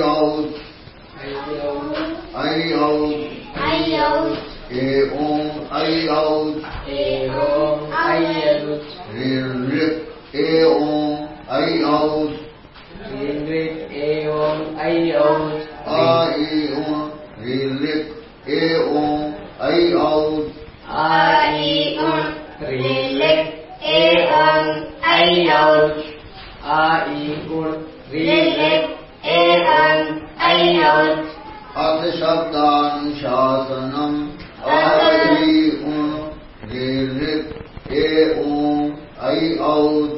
ओम् ऐ शासनम् अ ऐ जीर्ृत् ए ॐ ऐ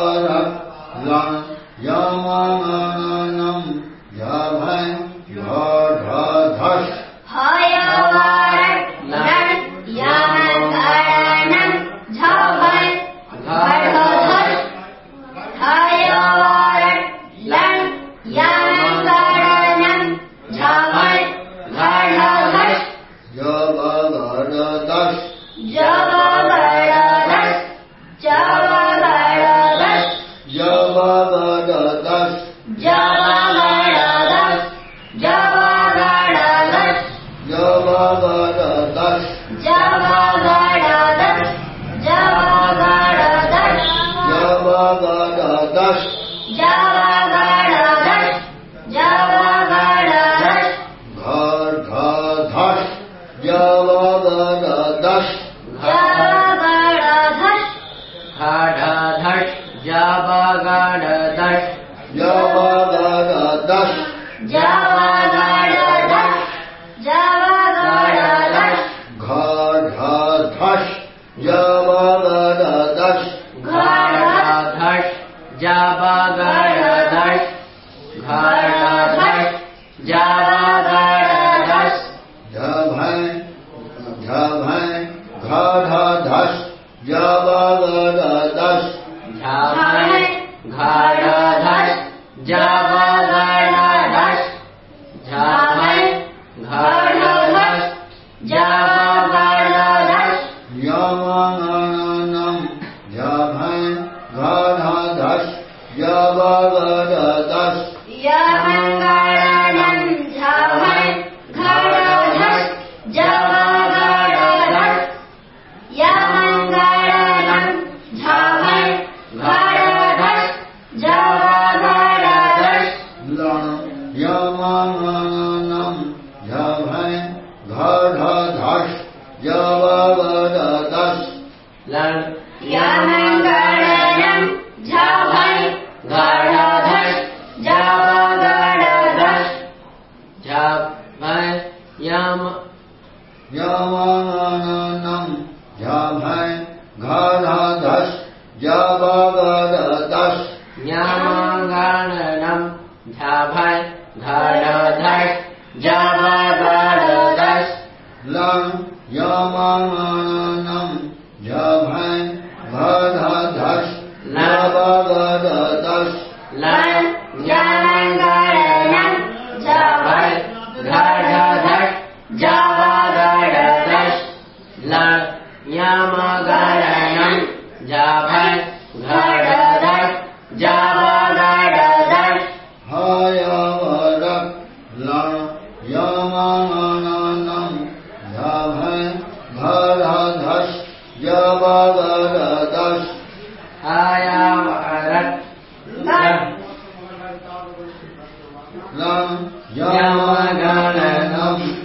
ध Yeah. भय धाध जा वाय ज्ञाम यमाननम् झा भय घाधस् ज वदस् ज्ञामा गानय धाधस् जा बा बा दश लङ्ग လံယာဝကလည်းသော